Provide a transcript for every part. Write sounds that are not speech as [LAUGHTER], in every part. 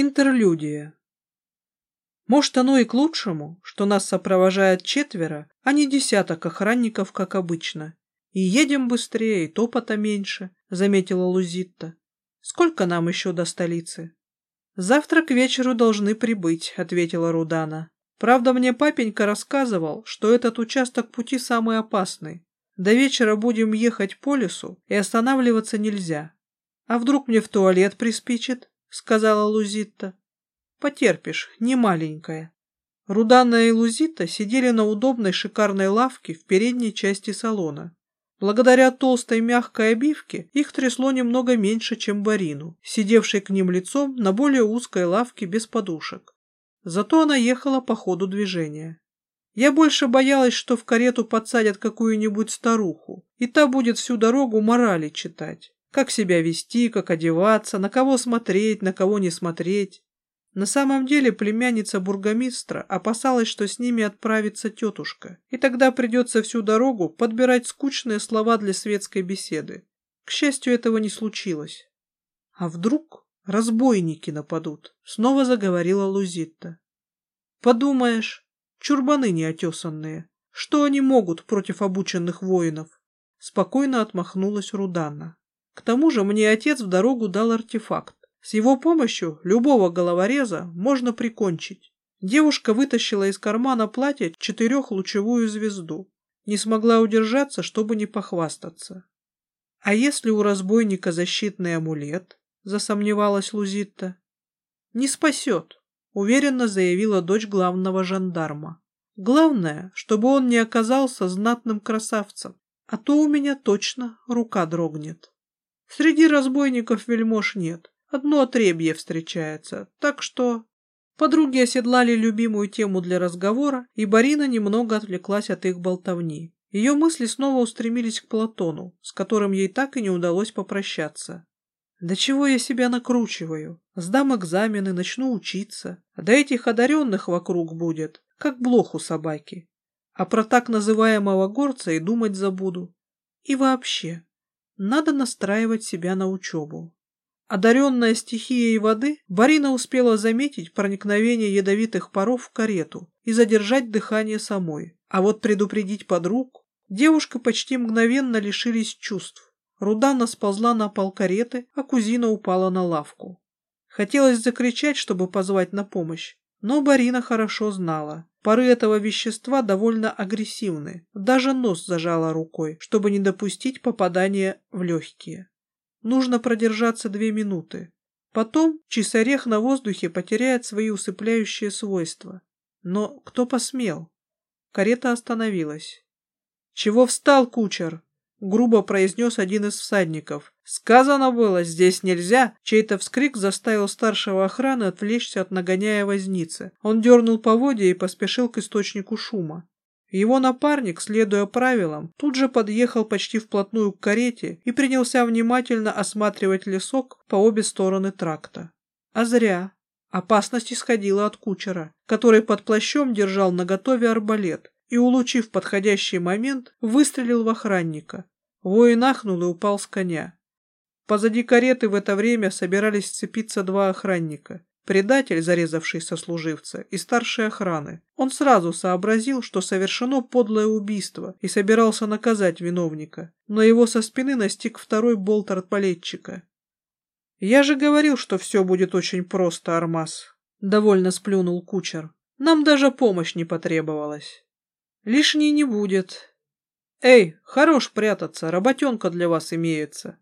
Интерлюдия. Может, оно и к лучшему, что нас сопровожает четверо, а не десяток охранников, как обычно. И едем быстрее, и топота меньше, — заметила Лузитта. Сколько нам еще до столицы? Завтра к вечеру должны прибыть, — ответила Рудана. Правда, мне папенька рассказывал, что этот участок пути самый опасный. До вечера будем ехать по лесу, и останавливаться нельзя. А вдруг мне в туалет приспичит? — сказала Лузитта. «Потерпишь, не маленькая». Рудана и Лузита сидели на удобной шикарной лавке в передней части салона. Благодаря толстой мягкой обивке их трясло немного меньше, чем Барину, сидевшей к ним лицом на более узкой лавке без подушек. Зато она ехала по ходу движения. Я больше боялась, что в карету подсадят какую-нибудь старуху, и та будет всю дорогу морали читать. Как себя вести, как одеваться, на кого смотреть, на кого не смотреть. На самом деле племянница бургомистра опасалась, что с ними отправится тетушка, и тогда придется всю дорогу подбирать скучные слова для светской беседы. К счастью, этого не случилось. А вдруг разбойники нападут? Снова заговорила Лузитта. Подумаешь, чурбаны неотесанные. Что они могут против обученных воинов? Спокойно отмахнулась Рудана. К тому же мне отец в дорогу дал артефакт. С его помощью любого головореза можно прикончить. Девушка вытащила из кармана платья четырехлучевую звезду. Не смогла удержаться, чтобы не похвастаться. «А если у разбойника защитный амулет?» — засомневалась Лузитта. «Не спасет», — уверенно заявила дочь главного жандарма. «Главное, чтобы он не оказался знатным красавцем, а то у меня точно рука дрогнет». Среди разбойников вельмож нет, одно отребье встречается, так что... Подруги оседлали любимую тему для разговора, и Барина немного отвлеклась от их болтовни. Ее мысли снова устремились к Платону, с которым ей так и не удалось попрощаться. «Да чего я себя накручиваю? Сдам экзамены, начну учиться. А до этих одаренных вокруг будет, как блох у собаки. А про так называемого горца и думать забуду. И вообще, надо настраивать себя на учебу. Одаренная стихией воды, Барина успела заметить проникновение ядовитых паров в карету и задержать дыхание самой. А вот предупредить подруг... Девушка почти мгновенно лишились чувств. Рудана сползла на пол кареты, а кузина упала на лавку. Хотелось закричать, чтобы позвать на помощь, но Барина хорошо знала. Пары этого вещества довольно агрессивны. Даже нос зажала рукой, чтобы не допустить попадания в легкие. Нужно продержаться две минуты. Потом чисорех на воздухе потеряет свои усыпляющие свойства. Но кто посмел? Карета остановилась. «Чего встал, кучер?» — грубо произнес один из всадников. «Сказано было, здесь нельзя!» Чей-то вскрик заставил старшего охраны отвлечься от нагоняя возницы. Он дернул поводья и поспешил к источнику шума. Его напарник, следуя правилам, тут же подъехал почти вплотную к карете и принялся внимательно осматривать лесок по обе стороны тракта. А зря. Опасность исходила от кучера, который под плащом держал наготове арбалет и, улучив подходящий момент, выстрелил в охранника. Воин ахнул и упал с коня. Позади кареты в это время собирались сцепиться два охранника. Предатель, зарезавший сослуживца, и старшей охраны. Он сразу сообразил, что совершено подлое убийство, и собирался наказать виновника. Но его со спины настиг второй болт арбалетчика. «Я же говорил, что все будет очень просто, Армаз», — довольно сплюнул кучер. «Нам даже помощь не потребовалась». Лишней не будет. Эй, хорош прятаться, работенка для вас имеется.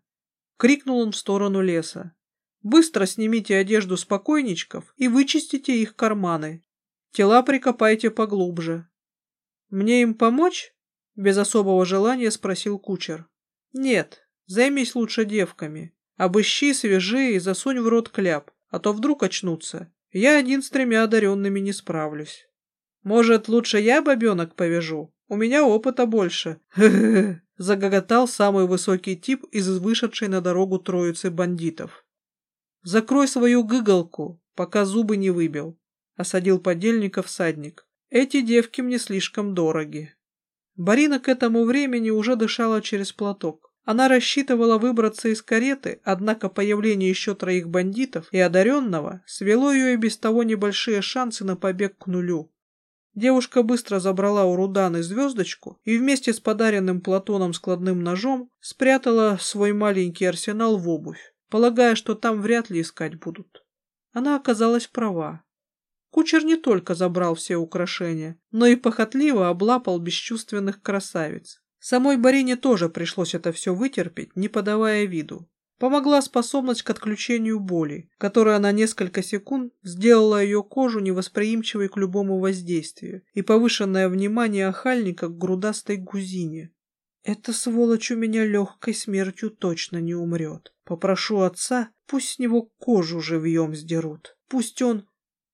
Крикнул он в сторону леса. Быстро снимите одежду спокойничков и вычистите их карманы. Тела прикопайте поглубже. Мне им помочь? Без особого желания спросил кучер. Нет, займись лучше девками. Обыщи, свежи и засунь в рот кляп, а то вдруг очнутся. Я один с тремя одаренными не справлюсь. Может, лучше я бабенок повяжу? У меня опыта больше. Загоготал самый высокий тип из вышедшей на дорогу троицы бандитов. Закрой свою гыгалку, пока зубы не выбил, осадил подельника всадник. Эти девки мне слишком дороги. Барина к этому времени уже дышала через платок. Она рассчитывала выбраться из кареты, однако появление еще троих бандитов и одаренного свело ее и без того небольшие шансы на побег к нулю. Девушка быстро забрала у Руданы звездочку и вместе с подаренным Платоном складным ножом спрятала свой маленький арсенал в обувь, полагая, что там вряд ли искать будут. Она оказалась права. Кучер не только забрал все украшения, но и похотливо облапал бесчувственных красавиц. Самой Барине тоже пришлось это все вытерпеть, не подавая виду. Помогла способность к отключению боли, которая на несколько секунд сделала ее кожу невосприимчивой к любому воздействию, и повышенное внимание охальника к грудастой гузине. «Эта сволочь у меня легкой смертью точно не умрет. Попрошу отца, пусть с него кожу живьем сдерут. Пусть он...»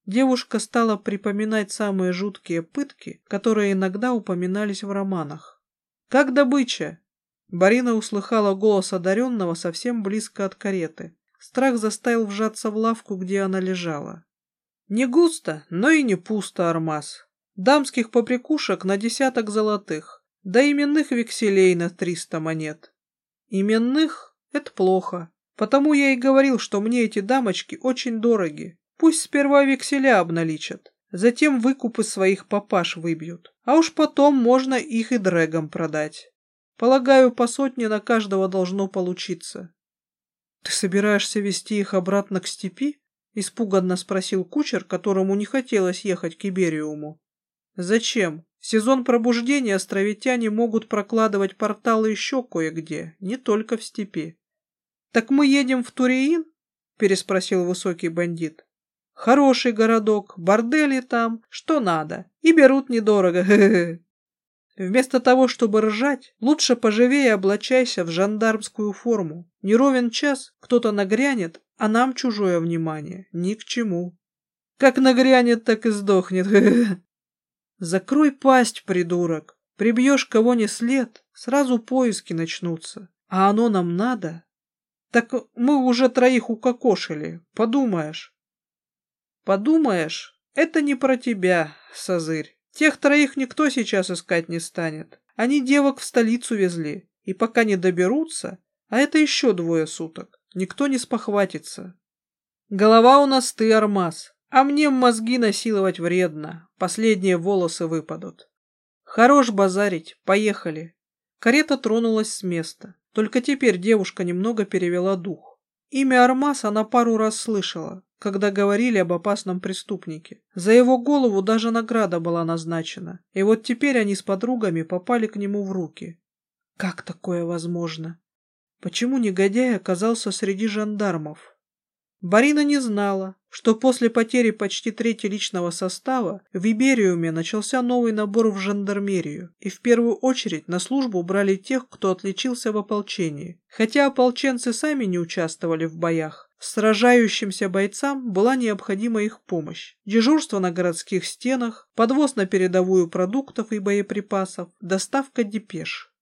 Девушка стала припоминать самые жуткие пытки, которые иногда упоминались в романах. «Как добыча?» Барина услыхала голос одаренного совсем близко от кареты. Страх заставил вжаться в лавку, где она лежала. Не густо, но и не пусто, Армаз. Дамских поприкушек на десяток золотых, да именных векселей на триста монет. Именных — это плохо, потому я и говорил, что мне эти дамочки очень дороги. Пусть сперва векселя обналичат, затем выкупы своих папаш выбьют, а уж потом можно их и дрэгам продать. Полагаю, по сотне на каждого должно получиться. — Ты собираешься вести их обратно к степи? — испуганно спросил кучер, которому не хотелось ехать к Ибериуму. — Зачем? В сезон пробуждения островитяне могут прокладывать порталы еще кое-где, не только в степи. — Так мы едем в Туриин? — переспросил высокий бандит. — Хороший городок, бордели там, что надо, и берут недорого. [LAUGHS] Вместо того, чтобы ржать, лучше поживее облачайся в жандармскую форму. Не ровен час, кто-то нагрянет, а нам чужое внимание ни к чему. Как нагрянет, так и сдохнет. [LAUGHS] Закрой пасть, придурок. Прибьешь кого ни след, сразу поиски начнутся. А оно нам надо? Так мы уже троих укокошили, подумаешь. Подумаешь, это не про тебя, Созырь. Тех троих никто сейчас искать не станет. Они девок в столицу везли, и пока не доберутся, а это еще двое суток, никто не спохватится. Голова у нас ты, Армаз, а мне мозги насиловать вредно, последние волосы выпадут. Хорош базарить, поехали. Карета тронулась с места, только теперь девушка немного перевела дух. Имя Армаз она пару раз слышала, когда говорили об опасном преступнике. За его голову даже награда была назначена. И вот теперь они с подругами попали к нему в руки. Как такое возможно? Почему негодяй оказался среди жандармов? Барина не знала, что после потери почти трети личного состава в Ибериуме начался новый набор в жандармерию, и в первую очередь на службу брали тех, кто отличился в ополчении. Хотя ополченцы сами не участвовали в боях, Сражающимся бойцам была необходима их помощь. Дежурство на городских стенах, подвоз на передовую продуктов и боеприпасов, доставка депеш.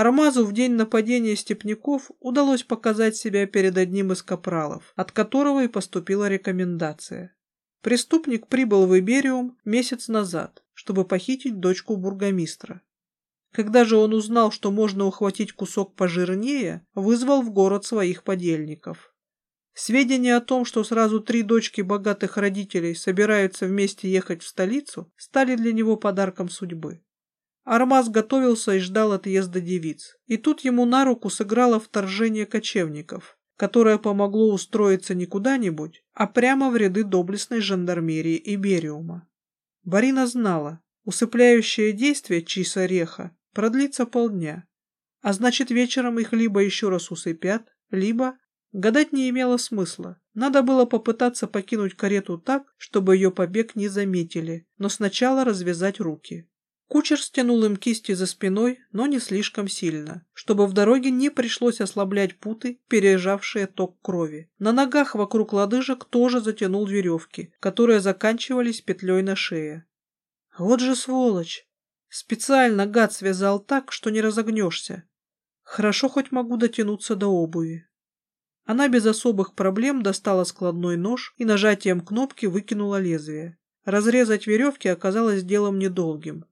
Армазу в день нападения степняков удалось показать себя перед одним из капралов, от которого и поступила рекомендация. Преступник прибыл в Ибериум месяц назад, чтобы похитить дочку бургомистра. Когда же он узнал, что можно ухватить кусок пожирнее, вызвал в город своих подельников. Сведения о том, что сразу три дочки богатых родителей собираются вместе ехать в столицу, стали для него подарком судьбы. Армаз готовился и ждал отъезда девиц. И тут ему на руку сыграло вторжение кочевников, которое помогло устроиться не куда-нибудь, а прямо в ряды доблестной жандармерии Ибериума. Барина знала, усыпляющее действие чиса реха продлится полдня, а значит вечером их либо еще раз усыпят, либо Гадать не имело смысла. Надо было попытаться покинуть карету так, чтобы ее побег не заметили, но сначала развязать руки. Кучер стянул им кисти за спиной, но не слишком сильно, чтобы в дороге не пришлось ослаблять путы, переезжавшие ток крови. На ногах вокруг лодыжек тоже затянул веревки, которые заканчивались петлей на шее. Вот же сволочь! Специально гад связал так, что не разогнешься. Хорошо хоть могу дотянуться до обуви. Она без особых проблем достала складной нож и нажатием кнопки выкинула лезвие. Разрезать веревки оказалось делом недолгим.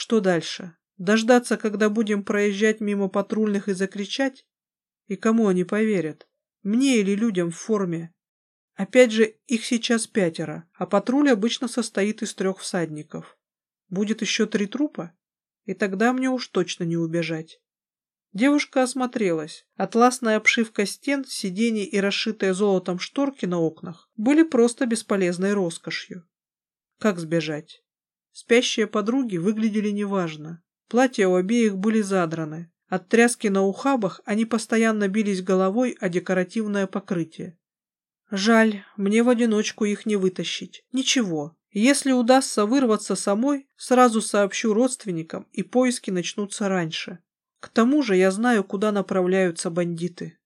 Что дальше? Дождаться, когда будем проезжать мимо патрульных и закричать? И кому они поверят? Мне или людям в форме? Опять же, их сейчас пятеро, а патруль обычно состоит из трех всадников. Будет еще три трупа? И тогда мне уж точно не убежать. Девушка осмотрелась. Атласная обшивка стен, сидений и расшитые золотом шторки на окнах были просто бесполезной роскошью. Как сбежать? Спящие подруги выглядели неважно. Платья у обеих были задраны. От тряски на ухабах они постоянно бились головой о декоративное покрытие. Жаль, мне в одиночку их не вытащить. Ничего. Если удастся вырваться самой, сразу сообщу родственникам, и поиски начнутся раньше. К тому же я знаю, куда направляются бандиты.